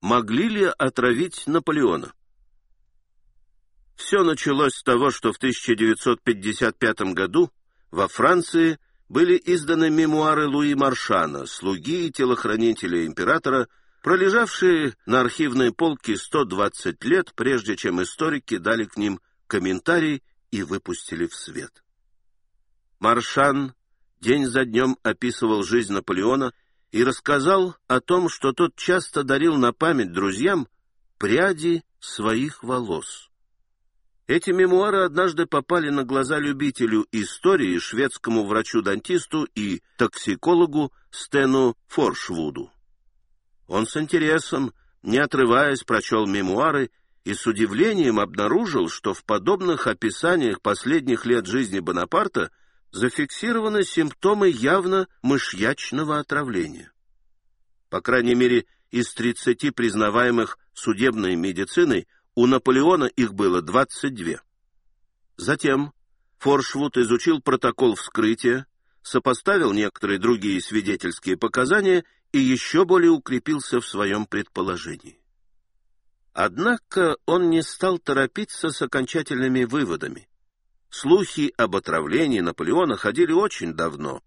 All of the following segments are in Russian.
могли ли отравить Наполеона? Все началось с того, что в 1955 году во Франции были изданы мемуары Луи Маршана, слуги и телохранителя императора, пролежавшие на архивной полке 120 лет, прежде чем историки дали к ним комментарий и выпустили в свет. Маршан день за днем описывал жизнь Наполеона и рассказал о том, что тот часто дарил на память друзьям пряди своих волос. Эти мемуары однажды попали на глаза любителю истории, шведскому врачу-дантисту и токсикологу Стену Форшвуду. Он с интересом, не отрываясь, прочел мемуары и с удивлением обнаружил, что в подобных описаниях последних лет жизни Бонапарта зафиксированы симптомы явно мышьячного отравления. По крайней мере, из 30 признаваемых судебной медициной у Наполеона их было 22. Затем Форшвуд изучил протокол вскрытия, сопоставил некоторые другие свидетельские показания и еще более укрепился в своем предположении. Однако он не стал торопиться с окончательными выводами. Слухи об отравлении Наполеона ходили очень давно.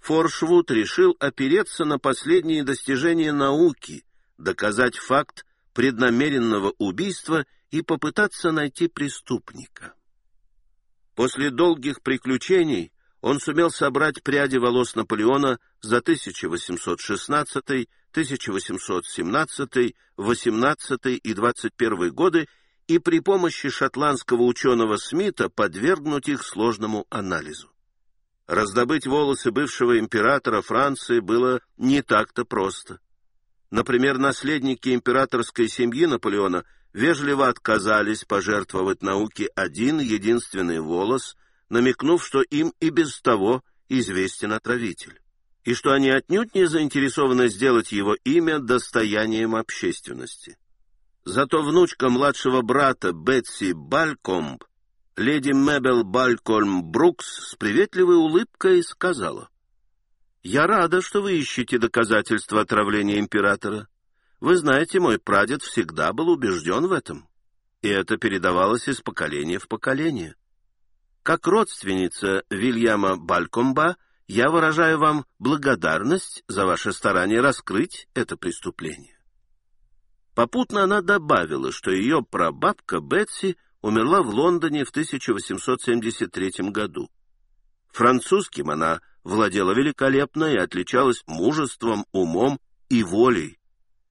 Форшвуд решил опереться на последние достижения науки, доказать факт преднамеренного убийства и попытаться найти преступника. После долгих приключений он сумел собрать пряди волос Наполеона за 1816, 1817, 18 и 21 годы и при помощи шотландского ученого Смита подвергнуть их сложному анализу. Раздобыть волосы бывшего императора Франции было не так-то просто. Например, наследники императорской семьи Наполеона вежливо отказались пожертвовать науке один единственный волос, намекнув, что им и без того известен отравитель, и что они отнюдь не заинтересованы сделать его имя достоянием общественности. Зато внучка младшего брата Бетси Балькомб, леди Мебел Балькольм Брукс, с приветливой улыбкой сказала, я рада, что вы ищете доказательства отравления императора. Вы знаете, мой прадед всегда был убежден в этом, и это передавалось из поколения в поколение. Как родственница Вильяма Балькомба, я выражаю вам благодарность за ваше старание раскрыть это преступление. Попутно она добавила, что ее прабабка Бетси умерла в Лондоне в 1873 году. Французским она владела великолепно и отличалась мужеством, умом и волей.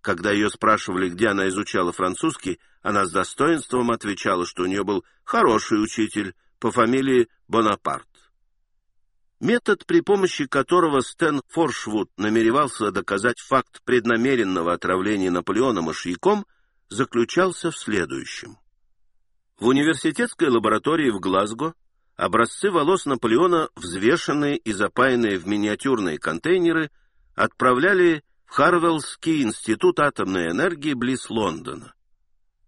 Когда ее спрашивали, где она изучала французский, она с достоинством отвечала, что у нее был хороший учитель по фамилии Бонапарт. Метод, при помощи которого Стэн Форшвуд намеревался доказать факт преднамеренного отравления Наполеона мышьяком, заключался в следующем. В университетской лаборатории в Глазго Образцы волос Наполеона, взвешенные и запаянные в миниатюрные контейнеры, отправляли в Харвеллский институт атомной энергии близ Лондона.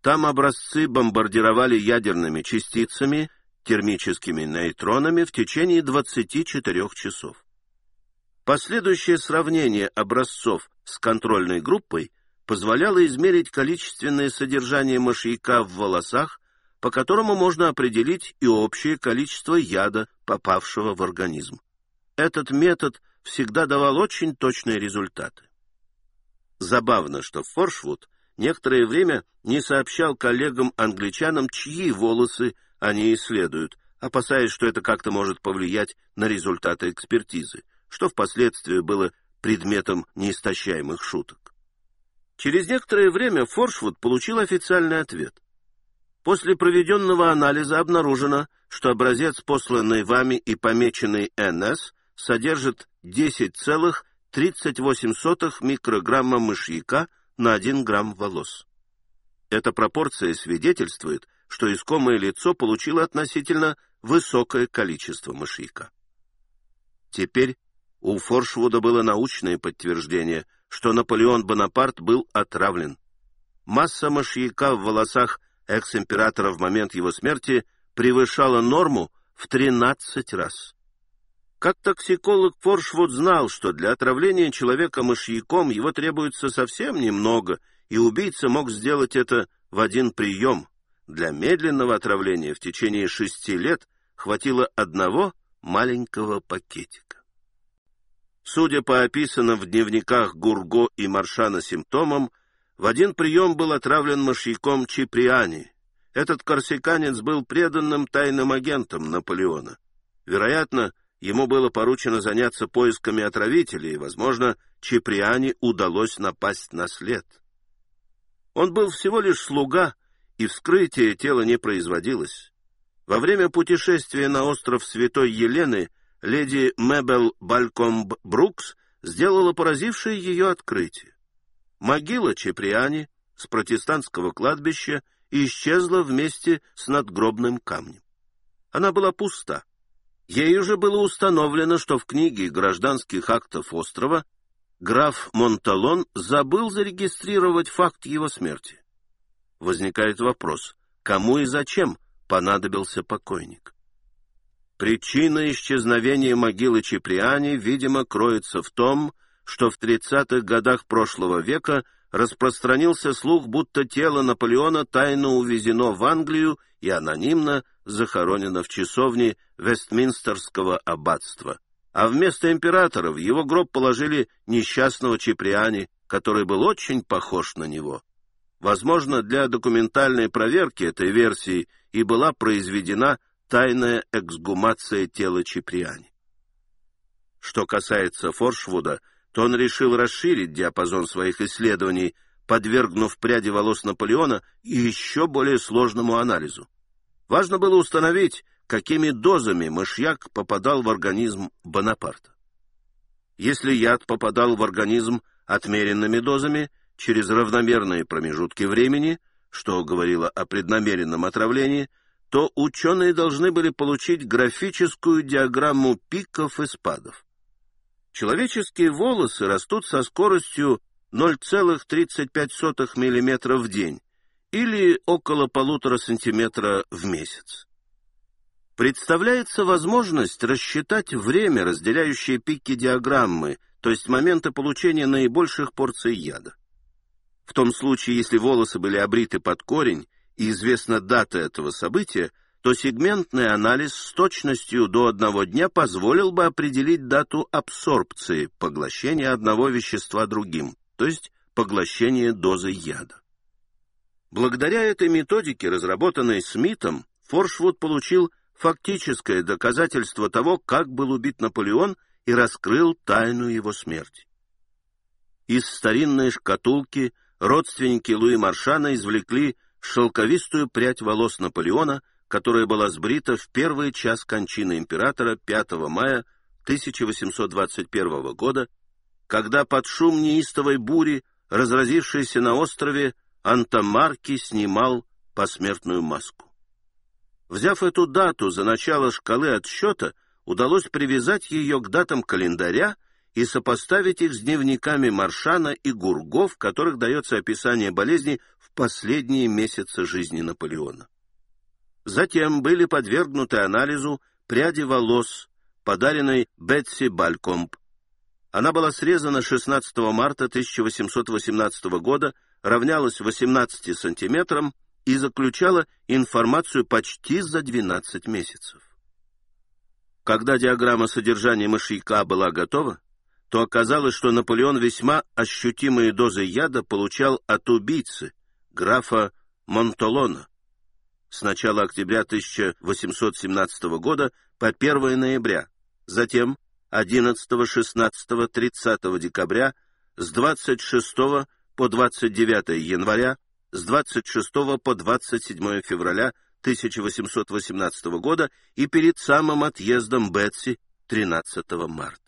Там образцы бомбардировали ядерными частицами, термическими нейтронами в течение 24 часов. Последующее сравнение образцов с контрольной группой позволяло измерить количественное содержание мышьяка в волосах по которому можно определить и общее количество яда, попавшего в организм. Этот метод всегда давал очень точные результаты. Забавно, что Форшвуд некоторое время не сообщал коллегам-англичанам, чьи волосы они исследуют, опасаясь, что это как-то может повлиять на результаты экспертизы, что впоследствии было предметом неистощаемых шуток. Через некоторое время Форшвуд получил официальный ответ. После проведенного анализа обнаружено, что образец, посланный вами и помеченный НС, содержит 10,38 микрограмма мышьяка на 1 грамм волос. Эта пропорция свидетельствует, что искомое лицо получило относительно высокое количество мышьяка. Теперь у Форшвуда было научное подтверждение, что Наполеон Бонапарт был отравлен. Масса мышьяка в волосах экс-императора в момент его смерти превышала норму в 13 раз. Как токсиколог Форшвуд знал, что для отравления человека мышьяком его требуется совсем немного, и убийца мог сделать это в один прием. Для медленного отравления в течение шести лет хватило одного маленького пакетика. Судя по описанным в дневниках Гурго и Маршана симптомам, в один прием был отравлен мышьяком Чиприани. Этот корсиканец был преданным тайным агентом Наполеона. Вероятно, ему было поручено заняться поисками отравителей, и, возможно, Чиприани удалось напасть на след. Он был всего лишь слуга, и вскрытие тела не производилось. Во время путешествия на остров Святой Елены леди Мебел Балькомб Брукс сделала поразившее ее открытие. Могила Чеприани с протестантского кладбища исчезла вместе с надгробным камнем. Она была пуста. Ей уже было установлено, что в книге гражданских актов острова граф Монталон забыл зарегистрировать факт его смерти. Возникает вопрос, кому и зачем понадобился покойник? Причина исчезновения могилы Чеприани, видимо, кроется в том, что в 30-х годах прошлого века распространился слух, будто тело Наполеона тайно увезено в Англию и анонимно захоронено в часовне Вестминстерского аббатства. А вместо императора в его гроб положили несчастного Чеприани, который был очень похож на него. Возможно, для документальной проверки этой версии и была произведена тайная эксгумация тела Чеприани. Что касается Форшвуда, то он решил расширить диапазон своих исследований, подвергнув пряди волос Наполеона еще более сложному анализу. Важно было установить, какими дозами мышьяк попадал в организм Бонапарта. Если яд попадал в организм отмеренными дозами через равномерные промежутки времени, что говорило о преднамеренном отравлении, то ученые должны были получить графическую диаграмму пиков и спадов. Человеческие волосы растут со скоростью 0,35 мм в день или около полутора сантиметра в месяц. Представляется возможность рассчитать время, разделяющее пики диаграммы, то есть моменты получения наибольших порций яда. В том случае, если волосы были обриты под корень, и известна дата этого события, то сегментный анализ с точностью до одного дня позволил бы определить дату абсорбции, поглощения одного вещества другим, то есть поглощения дозы яда. Благодаря этой методике, разработанной Смитом, Форшвуд получил фактическое доказательство того, как был убит Наполеон и раскрыл тайну его смерти. Из старинной шкатулки родственники Луи Маршана извлекли шелковистую прядь волос Наполеона, которая была сбрита в первый час кончины императора 5 мая 1821 года, когда под шум неистовой бури, разразившейся на острове, Антамарки снимал посмертную маску. Взяв эту дату за начало шкалы отсчета, удалось привязать ее к датам календаря и сопоставить их с дневниками Маршана и Гурго, в которых дается описание болезни в последние месяцы жизни Наполеона. Затем были подвергнуты анализу пряди волос, подаренной Бетси Балькомб. Она была срезана 16 марта 1818 года, равнялась 18 сантиметрам и заключала информацию почти за 12 месяцев. Когда диаграмма содержания мышьяка была готова, то оказалось, что Наполеон весьма ощутимые дозы яда получал от убийцы, графа Монтолона, с начала октября 1817 года по 1 ноября, затем 11, 16, 30 декабря, с 26 по 29 января, с 26 по 27 февраля 1818 года и перед самым отъездом Бетси 13 марта.